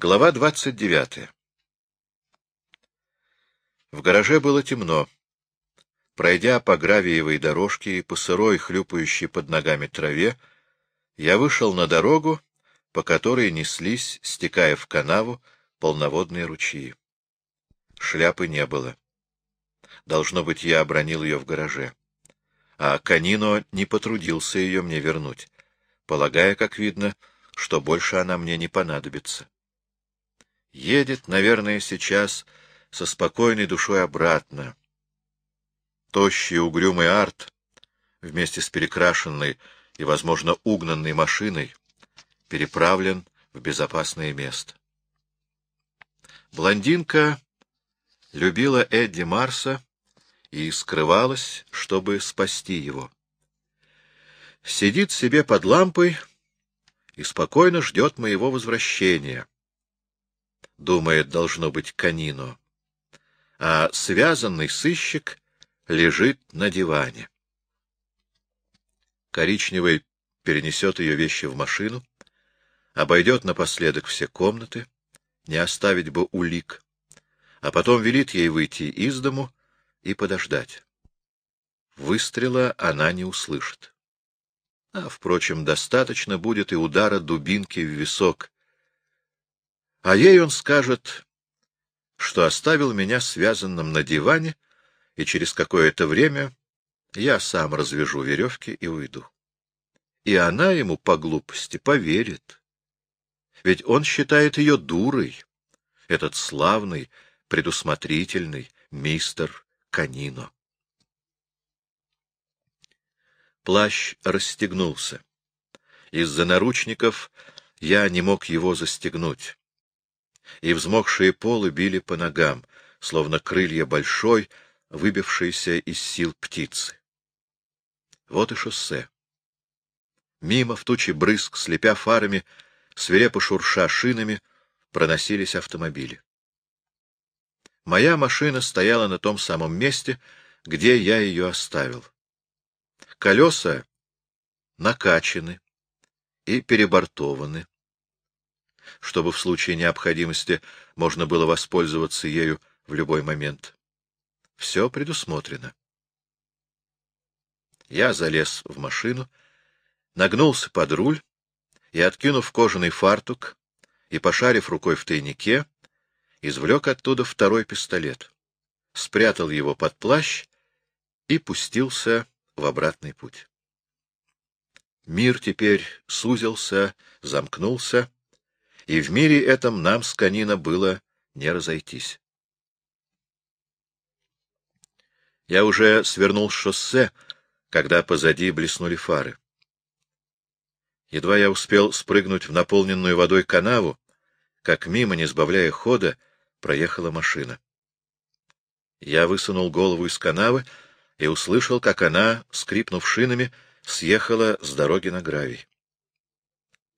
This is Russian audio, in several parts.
Глава двадцать девятая В гараже было темно. Пройдя по гравиевой дорожке и по сырой, хлюпающей под ногами траве, я вышел на дорогу, по которой неслись, стекая в канаву, полноводные ручьи. Шляпы не было. Должно быть, я обронил ее в гараже. А Канино не потрудился ее мне вернуть, полагая, как видно, что больше она мне не понадобится. Едет, наверное, сейчас со спокойной душой обратно. Тощий угрюмый арт вместе с перекрашенной и, возможно, угнанной машиной переправлен в безопасное место. Блондинка любила Эдди Марса и скрывалась, чтобы спасти его. Сидит себе под лампой и спокойно ждет моего возвращения. Думает, должно быть, Канино. А связанный сыщик лежит на диване. Коричневый перенесет ее вещи в машину, обойдет напоследок все комнаты, не оставить бы улик, а потом велит ей выйти из дому и подождать. Выстрела она не услышит. А, впрочем, достаточно будет и удара дубинки в висок. А ей он скажет, что оставил меня связанным на диване, и через какое-то время я сам развяжу веревки и уйду. И она ему по глупости поверит. Ведь он считает ее дурой, этот славный, предусмотрительный мистер Канино. Плащ расстегнулся. Из-за наручников я не мог его застегнуть. И взмокшие полы били по ногам, словно крылья большой, выбившейся из сил птицы. Вот и шоссе. Мимо в тучи брызг, слепя фарами, свирепо шурша шинами, проносились автомобили. Моя машина стояла на том самом месте, где я ее оставил. Колеса накачаны и перебортованы, чтобы в случае необходимости можно было воспользоваться ею в любой момент. Все предусмотрено. Я залез в машину, нагнулся под руль и, откинув кожаный фартук и пошарив рукой в тайнике, извлек оттуда второй пистолет, спрятал его под плащ и пустился в обратный путь. Мир теперь сузился, замкнулся, и в мире этом нам с Канина было не разойтись. Я уже свернул шоссе, когда позади блеснули фары. Едва я успел спрыгнуть в наполненную водой канаву, как мимо, не сбавляя хода, проехала машина. Я высунул голову из канавы и услышал, как она, скрипнув шинами, съехала с дороги на гравий.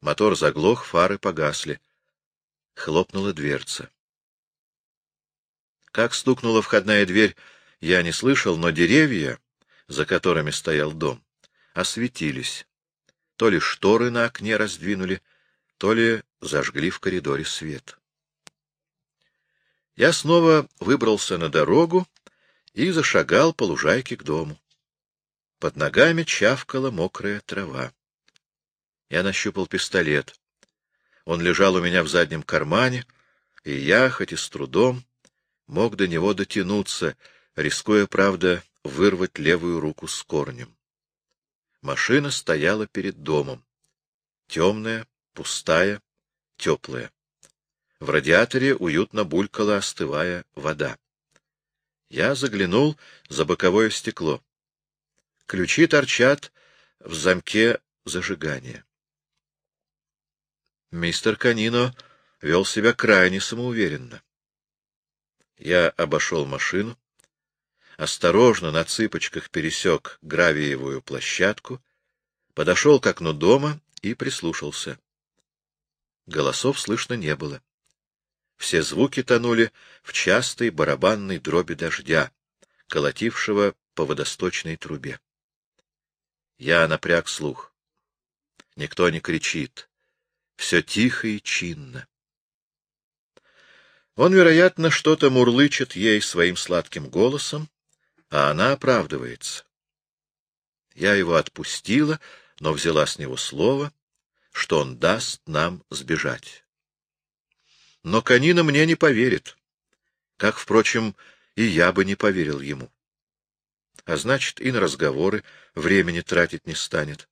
Мотор заглох, фары погасли. Хлопнула дверца. Как стукнула входная дверь, я не слышал, но деревья, за которыми стоял дом, осветились. То ли шторы на окне раздвинули, то ли зажгли в коридоре свет. Я снова выбрался на дорогу и зашагал по лужайке к дому. Под ногами чавкала мокрая трава. Я нащупал пистолет. Он лежал у меня в заднем кармане, и я, хоть и с трудом, мог до него дотянуться, рискуя, правда, вырвать левую руку с корнем. Машина стояла перед домом. Темная, пустая, теплая. В радиаторе уютно булькала, остывая вода. Я заглянул за боковое стекло. Ключи торчат в замке зажигания. Мистер Канино вел себя крайне самоуверенно. Я обошел машину, осторожно на цыпочках пересек гравиевую площадку, подошел к окну дома и прислушался. Голосов слышно не было. Все звуки тонули в частой барабанной дроби дождя, колотившего по водосточной трубе. Я напряг слух. Никто не кричит. Все тихо и чинно. Он, вероятно, что-то мурлычет ей своим сладким голосом, а она оправдывается. Я его отпустила, но взяла с него слово, что он даст нам сбежать. Но Канина мне не поверит, как, впрочем, и я бы не поверил ему. А значит, и на разговоры времени тратить не станет.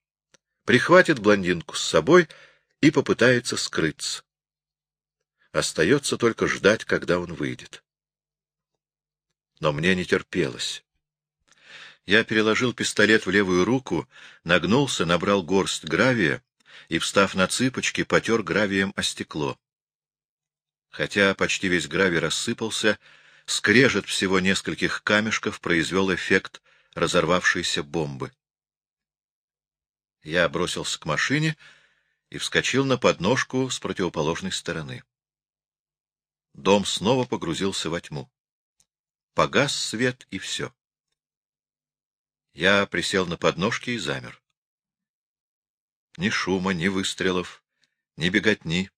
Прихватит блондинку с собой и попытается скрыться. Остается только ждать, когда он выйдет. Но мне не терпелось. Я переложил пистолет в левую руку, нагнулся, набрал горсть гравия и, встав на цыпочки, потер гравием о стекло. Хотя почти весь гравий рассыпался, скрежет всего нескольких камешков произвел эффект разорвавшейся бомбы. Я бросился к машине и вскочил на подножку с противоположной стороны. Дом снова погрузился во тьму. Погас свет, и все. Я присел на подножки и замер. Ни шума, ни выстрелов, ни беготни.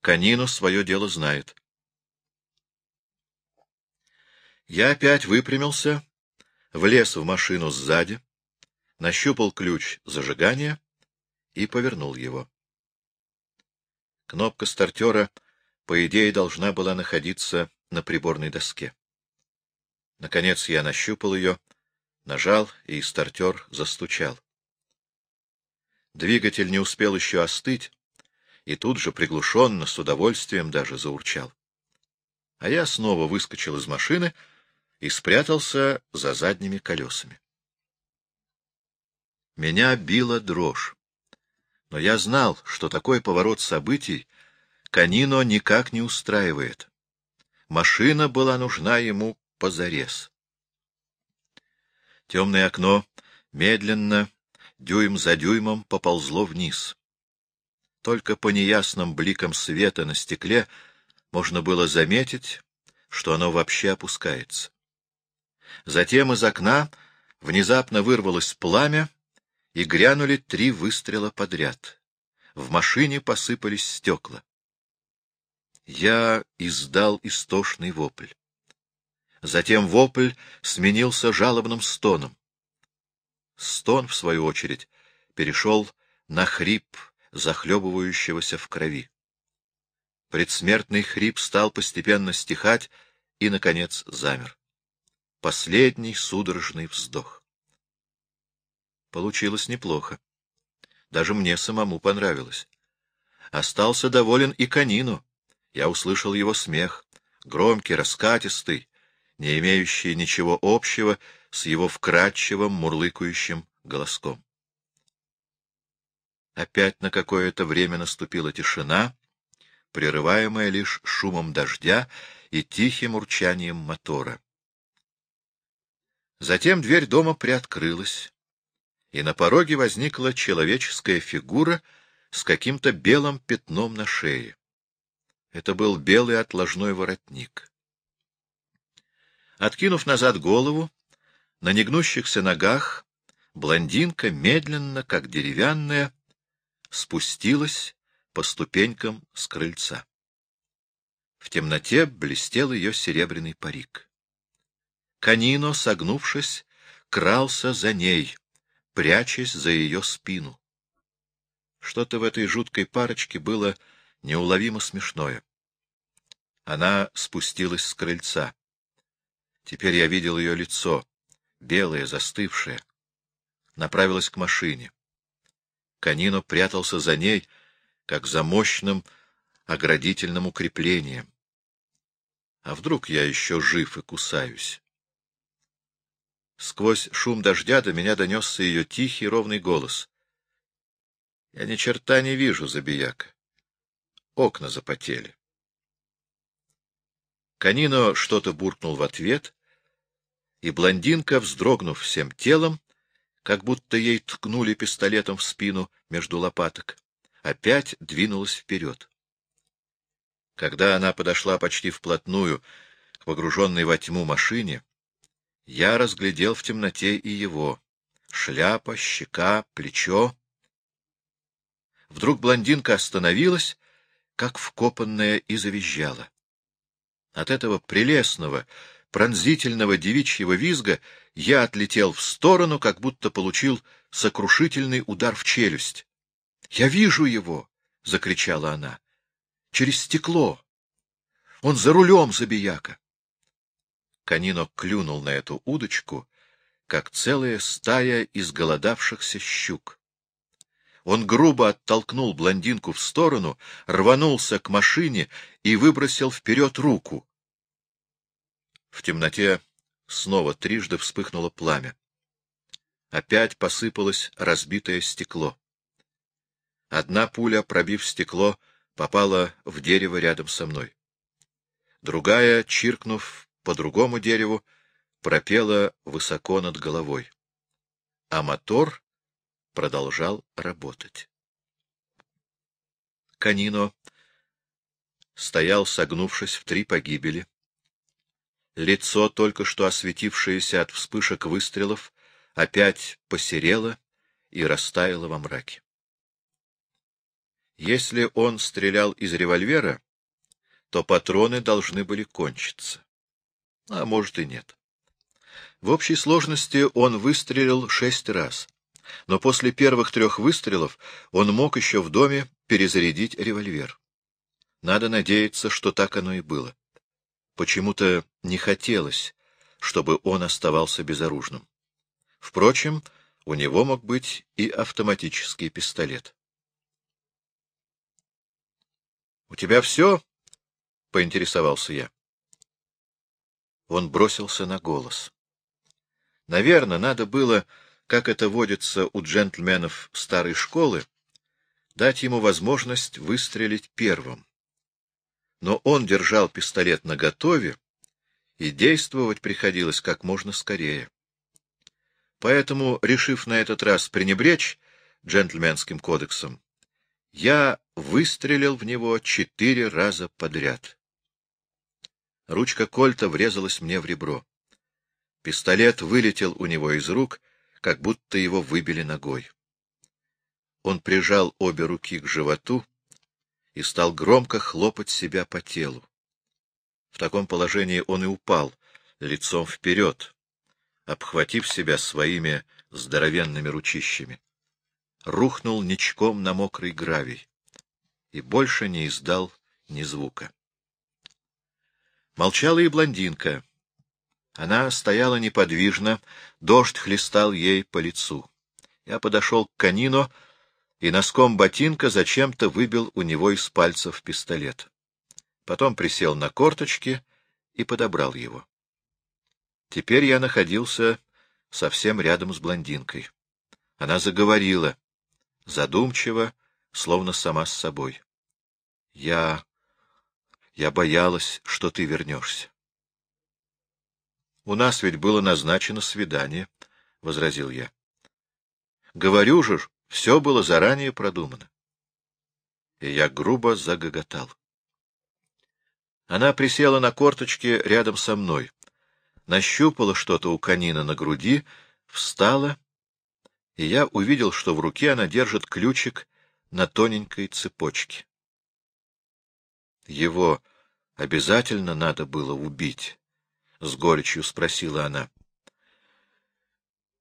Канину свое дело знает. Я опять выпрямился, влез в машину сзади, нащупал ключ зажигания и повернул его. Кнопка стартера, по идее, должна была находиться на приборной доске. Наконец я нащупал ее, нажал, и стартер застучал. Двигатель не успел еще остыть, и тут же приглушенно, с удовольствием даже заурчал. А я снова выскочил из машины и спрятался за задними колесами. Меня била дрожь. Но я знал, что такой поворот событий Канино никак не устраивает. Машина была нужна ему позарез. Темное окно медленно, дюйм за дюймом, поползло вниз. Только по неясным бликам света на стекле можно было заметить, что оно вообще опускается. Затем из окна внезапно вырвалось пламя, и грянули три выстрела подряд. В машине посыпались стекла. Я издал истошный вопль. Затем вопль сменился жалобным стоном. Стон, в свою очередь, перешел на хрип, захлебывающегося в крови. Предсмертный хрип стал постепенно стихать и, наконец, замер. Последний судорожный вздох. Получилось неплохо. Даже мне самому понравилось. Остался доволен и Канину. Я услышал его смех, громкий, раскатистый, не имеющий ничего общего с его вкрадчивым, мурлыкающим голоском. Опять на какое-то время наступила тишина, прерываемая лишь шумом дождя и тихим урчанием мотора. Затем дверь дома приоткрылась, и на пороге возникла человеческая фигура с каким-то белым пятном на шее. Это был белый отложной воротник. Откинув назад голову, на негнущихся ногах блондинка медленно, как деревянная, спустилась по ступенькам с крыльца. В темноте блестел ее серебряный парик. Канино, согнувшись, крался за ней, прячась за ее спину. Что-то в этой жуткой парочке было неуловимо смешное. Она спустилась с крыльца. Теперь я видел ее лицо, белое, застывшее. Направилась к машине. Канино прятался за ней, как за мощным оградительным укреплением. А вдруг я еще жив и кусаюсь? Сквозь шум дождя до меня донесся ее тихий, ровный голос. — Я ни черта не вижу, забияка. Окна запотели. Канино что-то буркнул в ответ, и блондинка, вздрогнув всем телом, как будто ей ткнули пистолетом в спину между лопаток, опять двинулась вперед. Когда она подошла почти вплотную к погруженной во тьму машине, я разглядел в темноте и его. Шляпа, щека, плечо. Вдруг блондинка остановилась, как вкопанная, и завизжала. От этого прелестного, пронзительного девичьего визга я отлетел в сторону, как будто получил сокрушительный удар в челюсть. — Я вижу его! — закричала она. — Через стекло! Он за рулем, забияка! Канино клюнул на эту удочку, как целая стая изголодавшихся щук. Он грубо оттолкнул блондинку в сторону, рванулся к машине и выбросил вперед руку. В темноте снова трижды вспыхнуло пламя. Опять посыпалось разбитое стекло. Одна пуля, пробив стекло, попала в дерево рядом со мной. Другая, чиркнув по другому дереву, пропела высоко над головой. А мотор продолжал работать. Канино стоял, согнувшись в три погибели. Лицо, только что осветившееся от вспышек выстрелов, опять посерело и растаяло во мраке. Если он стрелял из револьвера, то патроны должны были кончиться. А может и нет. В общей сложности он выстрелил шесть раз, но после первых трех выстрелов он мог еще в доме перезарядить револьвер. Надо надеяться, что так оно и было. Почему-то не хотелось, чтобы он оставался безоружным. Впрочем, у него мог быть и автоматический пистолет. — У тебя все? — поинтересовался я. Он бросился на голос. Наверное, надо было, как это водится у джентльменов старой школы, дать ему возможность выстрелить первым. Но он держал пистолет наготове, и действовать приходилось как можно скорее. Поэтому, решив на этот раз пренебречь джентльменским кодексом, я выстрелил в него четыре раза подряд. Ручка кольта врезалась мне в ребро. Пистолет вылетел у него из рук, как будто его выбили ногой. Он прижал обе руки к животу и стал громко хлопать себя по телу. В таком положении он и упал, лицом вперед, обхватив себя своими здоровенными ручищами. Рухнул ничком на мокрый гравий и больше не издал ни звука. Молчала и блондинка. Она стояла неподвижно, дождь хлестал ей по лицу. Я подошел к Канино и носком ботинка зачем-то выбил у него из пальцев пистолет. Потом присел на корточки и подобрал его. Теперь я находился совсем рядом с блондинкой. Она заговорила, задумчиво, словно сама с собой. — Я я боялась, что ты вернешься. — У нас ведь было назначено свидание, — возразил я. — Говорю же, все было заранее продумано. И я грубо загоготал. Она присела на корточки рядом со мной, нащупала что-то у канина на груди, встала, и я увидел, что в руке она держит ключик на тоненькой цепочке. Его обязательно надо было убить? — с горечью спросила она.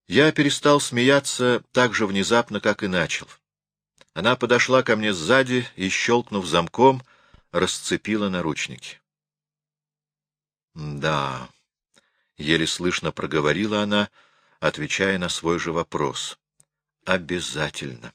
Я перестал смеяться так же внезапно, как и начал. Она подошла ко мне сзади и, щелкнув замком, расцепила наручники. — Да, — еле слышно проговорила она, отвечая на свой же вопрос. — Обязательно.